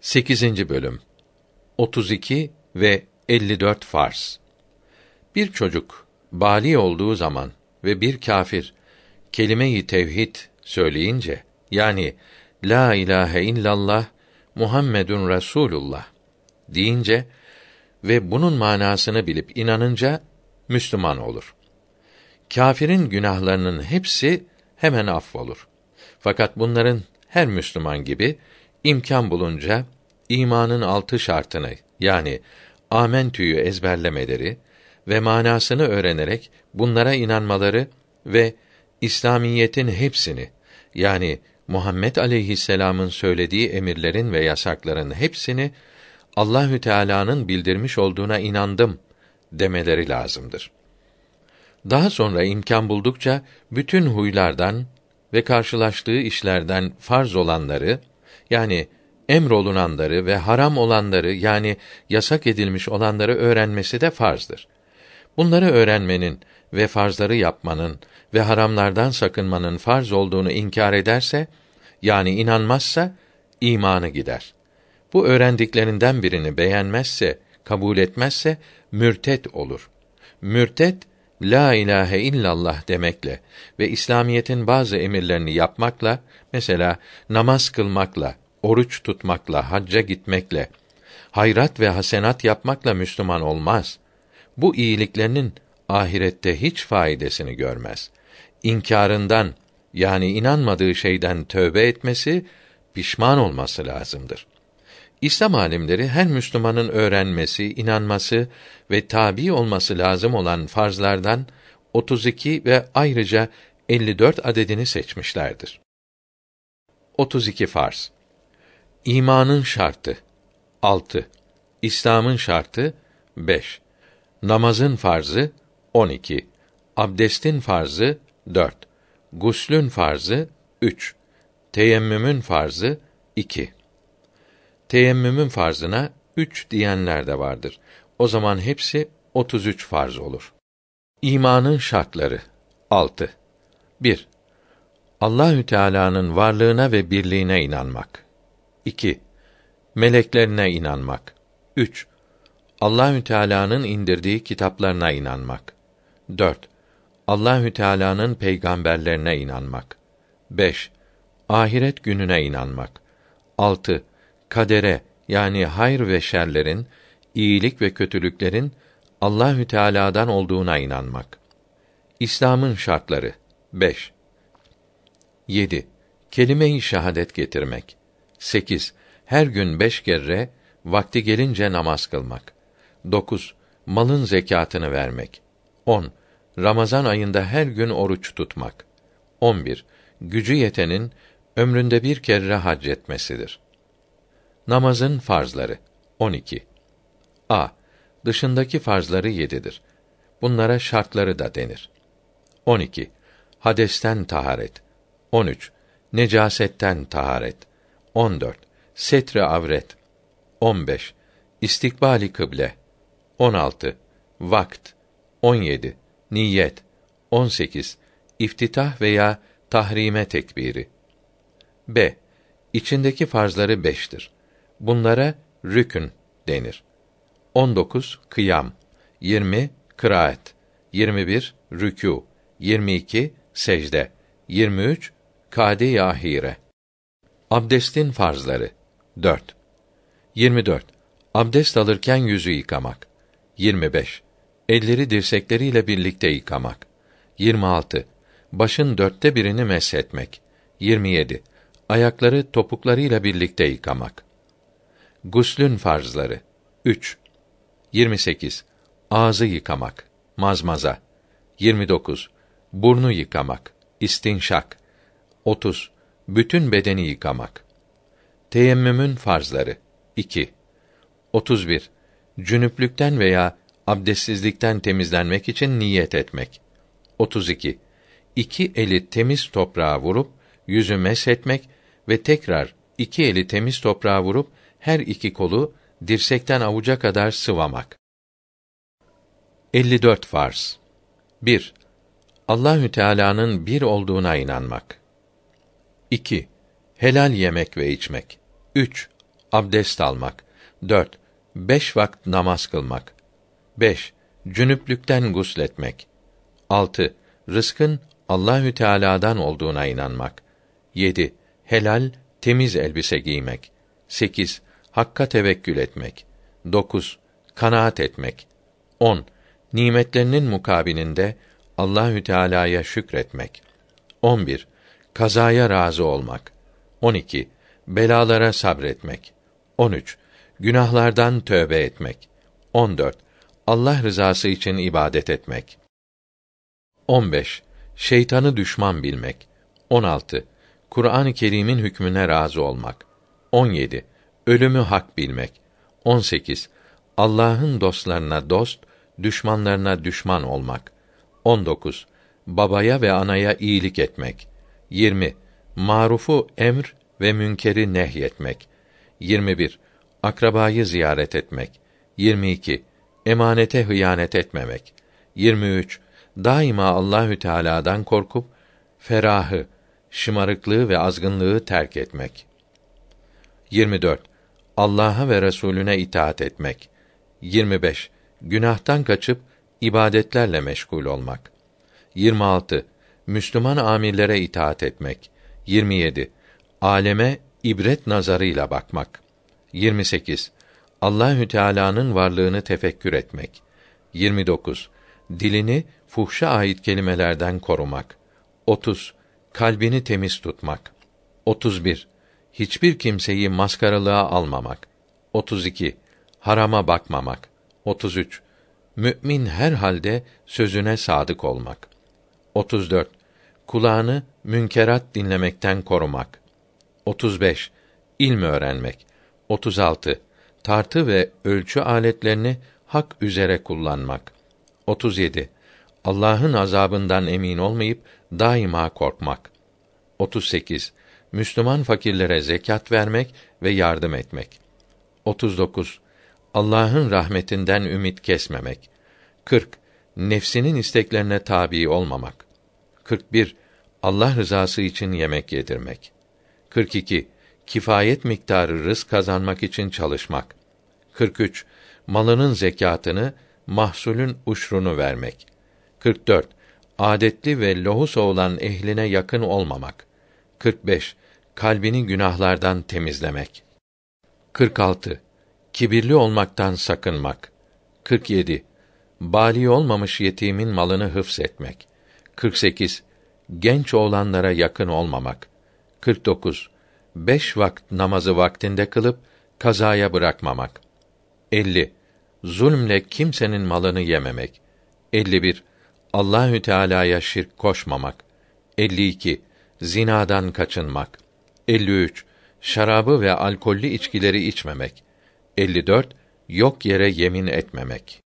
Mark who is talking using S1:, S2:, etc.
S1: 8. bölüm 32 ve 54 farz. Bir çocuk bali olduğu zaman ve bir kafir kelime-i tevhid söyleyince yani la ilahe illallah Muhammedun Resulullah deyince ve bunun manasını bilip inanınca Müslüman olur. Kâfirin günahlarının hepsi hemen affolur. Fakat bunların her Müslüman gibi imkan bulunca imanın altı şartını yani amentüyü ezberlemeleri ve manasını öğrenerek bunlara inanmaları ve İslamiyetin hepsini yani Muhammed aleyhisselam'ın söylediği emirlerin ve yasakların hepsini Allahü Teala'nın bildirmiş olduğuna inandım demeleri lazımdır. Daha sonra imkan buldukça bütün huylardan ve karşılaştığı işlerden farz olanları yani emrolunanları ve haram olanları yani yasak edilmiş olanları öğrenmesi de farzdır. Bunları öğrenmenin ve farzları yapmanın ve haramlardan sakınmanın farz olduğunu inkar ederse yani inanmazsa imanı gider. Bu öğrendiklerinden birini beğenmezse, kabul etmezse mürtet olur. Mürtet la ilahe illallah demekle ve İslamiyetin bazı emirlerini yapmakla, mesela namaz kılmakla, oruç tutmakla, hacca gitmekle, hayrat ve hasenat yapmakla Müslüman olmaz. Bu iyiliklerinin ahirette hiç faydasını görmez. İnkarından yani inanmadığı şeyden tövbe etmesi, pişman olması lazımdır. İslam alimleri her Müslümanın öğrenmesi, inanması ve tabi olması lazım olan farzlardan 32 ve ayrıca 54 adedini seçmişlerdir. 32 farz. İmanın şartı 6. İslam'ın şartı 5. Namazın farzı 12. Abdestin farzı 4. Guslün farzı 3. Teyemmümün farzı 2. Teyemmümün farzına 3 diyenler de vardır. O zaman hepsi 33 farz olur. İmanın şartları 6. 1. Allahü Teala'nın varlığına ve birliğine inanmak. 2. Meleklerine inanmak. 3. Allahü Teala'nın indirdiği kitaplarına inanmak. 4. Allahü Teala'nın peygamberlerine inanmak. 5. Ahiret gününe inanmak. 6. Kadere yani hayır ve şerlerin, iyilik ve kötülüklerin Allahü Teala'dan olduğuna inanmak. İslam'ın şartları 5. 7. Kelime-i şehadet getirmek. 8. Her gün beş kere vakti gelince namaz kılmak. 9. Malın zekatını vermek. 10. Ramazan ayında her gün oruç tutmak. 11. Gücü yetenin ömründe bir kere hac etmesidir. Namazın farzları 12. A. Dışındaki farzları yedidir. Bunlara şartları da denir. 12. Hadesten taharet. 13. Necasetten taharet. 14. Setre avret. 15. İstikbali kıble. 16. Vakt. 17. Niyet. 18. İftitah veya tahrime tekbiri. B. İçindeki farzları beştir. Bunlara rükün denir. 19 kıyam, 20 kıraat, 21 rükû, 22 secde, 23 kâde ahire. Abdestin farzları 4. 24. Abdest alırken yüzü yıkamak. 25. Elleri dirsekleriyle birlikte yıkamak. 26. Başın dörtte birini meshetmek. 27. Ayakları topuklarıyla birlikte yıkamak. Guslün farzları 3. 28. Ağzı yıkamak, mazmaza. 29. Burnu yıkamak, istinşak. 30. Bütün bedeni yıkamak. Teyemmümün farzları 2. 31. Cünüplükten veya abdestsizlikten temizlenmek için niyet etmek. 32. İki eli temiz toprağa vurup yüzü meshetmek ve tekrar iki eli temiz toprağa vurup her iki kolu dirsekten avuca kadar sıvamak. 54 farz. 1. Allahü Teala'nın bir olduğuna inanmak. 2. Helal yemek ve içmek. 3. abdest almak. 4. Beş vakit namaz kılmak. 5. Cünüplükten gusletmek. 6. Rızkın Allahü Teala'dan olduğuna inanmak. 7. Helal, temiz elbise giymek. 8. Hakka tevekkül etmek. 9. Kanaat etmek. 10. Nimetlerinin mukabilinde Allahü Teala'ya şükretmek. 11. Kazaya razı olmak. 12. Belalara sabretmek. 13. Günahlardan tövbe etmek. 14. Allah rızası için ibadet etmek. 15. Şeytanı düşman bilmek. 16. Kur'an-ı Kerim'in hükmüne razı olmak. 17. Ölümü hak bilmek. 18. Allah'ın dostlarına dost, düşmanlarına düşman olmak. 19. Babaya ve anaya iyilik etmek. 20. Marufu emr ve münkeri nehyetmek. 21. Akrabayı ziyaret etmek. 22. Emanete hıyanet etmemek. 23. Daima Allahü Teala'dan korkup ferahı, şımarıklığı ve azgınlığı terk etmek. 24. Allah'a ve Resulüne itaat etmek. 25. Günahtan kaçıp ibadetlerle meşgul olmak. 26. Müslüman amirlere itaat etmek. 27. Aleme ibret nazarıyla bakmak. 28. Allahü Teala'nın varlığını tefekkür etmek. 29. Dilini fuhşa ait kelimelerden korumak. 30. Kalbini temiz tutmak. 31. Hiçbir kimseyi maskaralığa almamak. 32. Harama bakmamak. 33. Mümin her halde sözüne sadık olmak. 34. Kulağını münkerat dinlemekten korumak. 35. İlm öğrenmek. 36. Tartı ve ölçü aletlerini hak üzere kullanmak. 37. Allah'ın azabından emin olmayıp daima korkmak. 38. Müslüman fakirlere zekat vermek ve yardım etmek. 39. Allah'ın rahmetinden ümit kesmemek. 40. Nefsinin isteklerine tabi olmamak. 41. Allah rızası için yemek yedirmek. 42. Kifayet miktarı rızk kazanmak için çalışmak. 43. Malının zekatını, mahsulün uşrunu vermek. 44. Adetli ve lohus olan ehline yakın olmamak. 45. Kalbini günahlardan temizlemek. 46. Kibirli olmaktan sakınmak. 47. Bali olmamış yetimin malını hıfz etmek. 48. Genç oğlanlara yakın olmamak. 49. Beş vakit namazı vaktinde kılıp kazaya bırakmamak. 50. Zulmle kimsenin malını yememek. 51. Allahü Teala'ya şirk koşmamak. 52. Zinadan kaçınmak. 53. Şarabı ve alkollü içkileri içmemek. 54. Yok yere yemin etmemek.